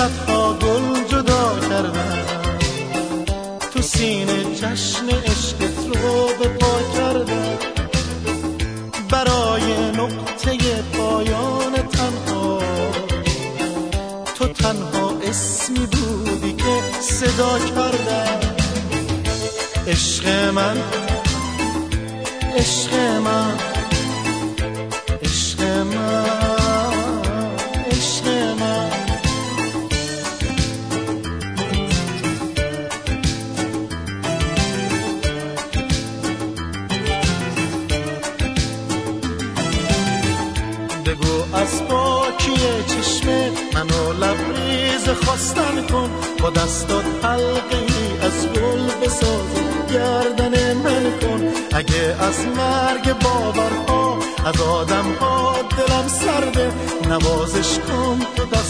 صدها گل جدا کردم. تو سینه جشن عشقت رو به پا کردم. برای نقطه پایان تنها. تو تنها اسمی بودی که صدا کردم. عشق من عشق من. خواستن کن با دستات حلقه از گل بساز گردن من کن. اگه از مرگ باورها از آدم ها دلم سرده نوازش کن تو دستامو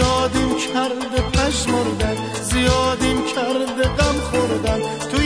زیادیم کرده پشمردن زیادیم کرده غم خوردن. توی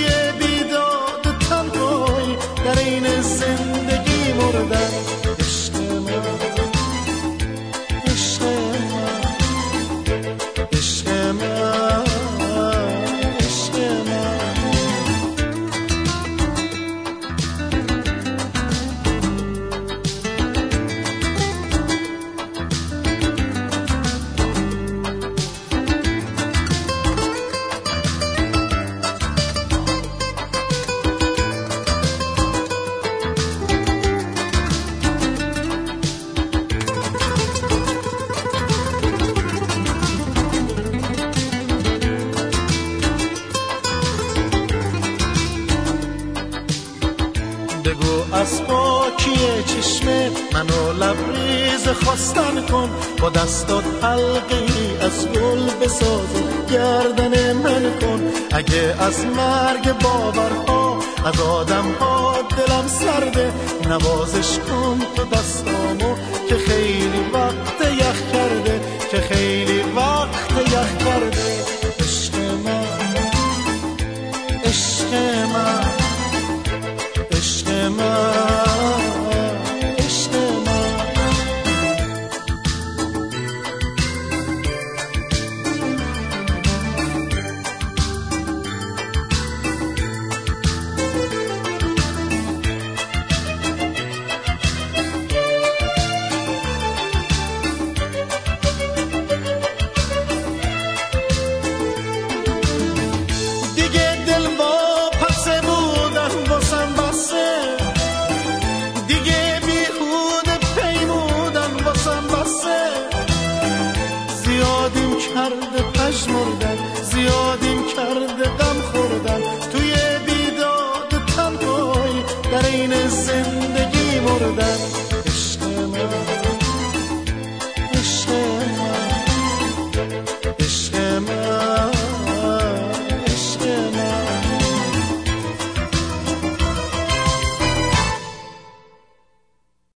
از پاکی چشم منو لبریز خواستن کن. با دستات حلقه از گل بساز گردن من کن. اگه از مرگ باورها از آدم ها دلم سرده نوازش کن تو دستامو که خیلی وقت یخ کرده که خیلی وقت یخ کرده. عشق من عشق من. در این زندگی مردن.